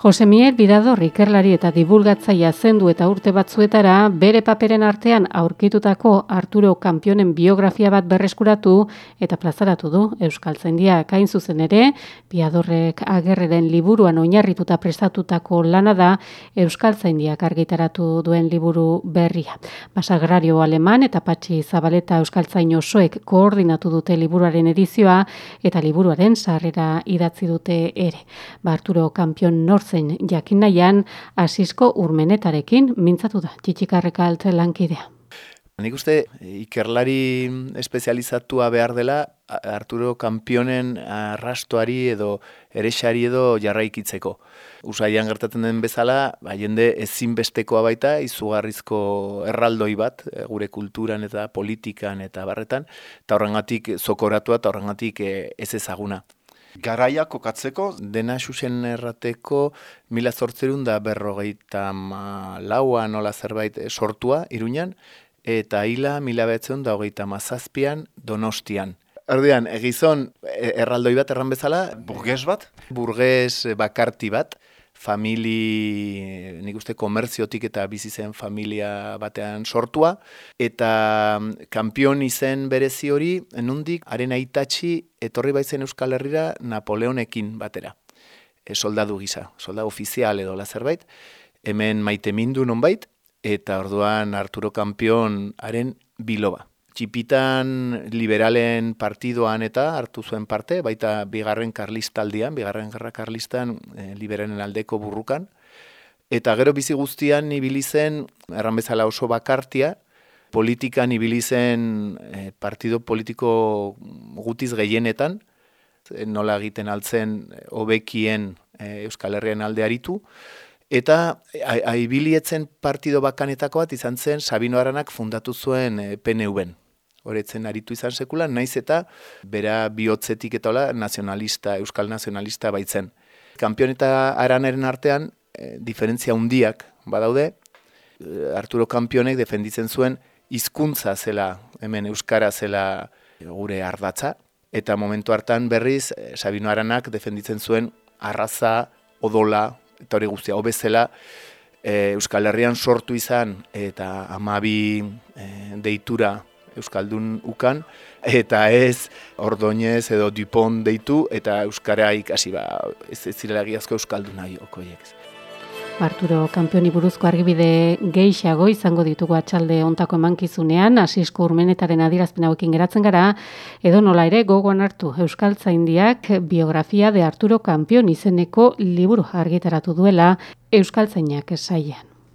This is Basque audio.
Jose Miel Bidador ikerlari eta divulgatzaia zendu eta urte batzuetara bere paperen artean aurkitutako Arturo Kampionen biografia bat berreskuratu eta plazaratu du Euskaltzaindia kain zuzen ere Bidadorrek agerreren liburuan oinarrituta prestatutako lana da Euskaltzaindiak argitaratu duen liburu berria. Basagrario aleman eta Patxi Zabaleta Euskaltzain osoek koordinatu dute liburuaren edizioa eta liburuaren sarrera idatzi dute ere. Ba Arturo Kampion nor zen jakin nahian asisko urmenetarekin mintzatu da txitsikarreka altzen lankidea. Nik uste ikerlari espezializatua behar dela Arturo Kampionen arrastuari edo eresari edo jarraikitzeko. Usaian gertatzen den bezala, ba, jende ezinbestekoa baita, izugarrizko erraldoi bat, e, gure kulturan eta politikan eta barretan, eta horrengatik zokoratua eta horrengatik e, ez ezaguna garaia kokatzeko? Dena susen errateko mila zortzerun da berrogeita laua nola zerbait sortua iruñan, eta hila mila betzen da hogeita mazazpian donostian. Erdian, egizon e, erraldoi bat erran bezala. Burges bat? Burges bakarti bat famili, nik uste komerziotik eta bizi zen familia batean sortua, eta mm, kampion izen berezi hori, nundik, haren aitatxi, etorri baitzen Euskal Herrira Napoleonekin batera. E, soldadu gisa, soldadu ofizial edo zerbait, hemen maite mindu nonbait, eta orduan Arturo Kampion haren biloba txipitan liberalen partidoan eta hartu zuen parte, baita bigarren karlistaldian, bigarren gerra karlistan e, liberalen aldeko burrukan. Eta gero bizi guztian ibili zen erran bezala oso bakartia, politikan ibili zen e, partido politiko gutiz gehienetan, nola egiten altzen hobekien e, Euskal Herrian alde aritu, Eta aibilietzen partido bakanetako bat izan zen Sabino Aranak fundatu zuen e, PNU-ben horretzen aritu izan sekula, naiz eta bera bihotzetik eta hola nazionalista, euskal nazionalista baitzen. Kampion eta araneren artean, e, diferentzia hundiak badaude, eh, Arturo Kampionek defenditzen zuen hizkuntza zela, hemen euskara zela gure ardatza, eta momentu hartan berriz, eh, Sabino Aranak defenditzen zuen arraza, odola, eta hori guztia, hobezela, Euskal Herrian sortu izan eta amabi deitura Euskaldun ukan, eta ez ordoinez edo dupon deitu, eta Euskara ikasi ba, ez, ez zirela giazko Euskaldun nahi okoiek. Arturo Kampioni buruzko argibide gehiago izango ditugu atxalde ontako emankizunean, asisko urmenetaren adirazpen hauekin geratzen gara, edo nola ere gogoan hartu Euskaltzaindiak biografia de Arturo Kampion izeneko liburu argitaratu duela Euskaltzainak esaian.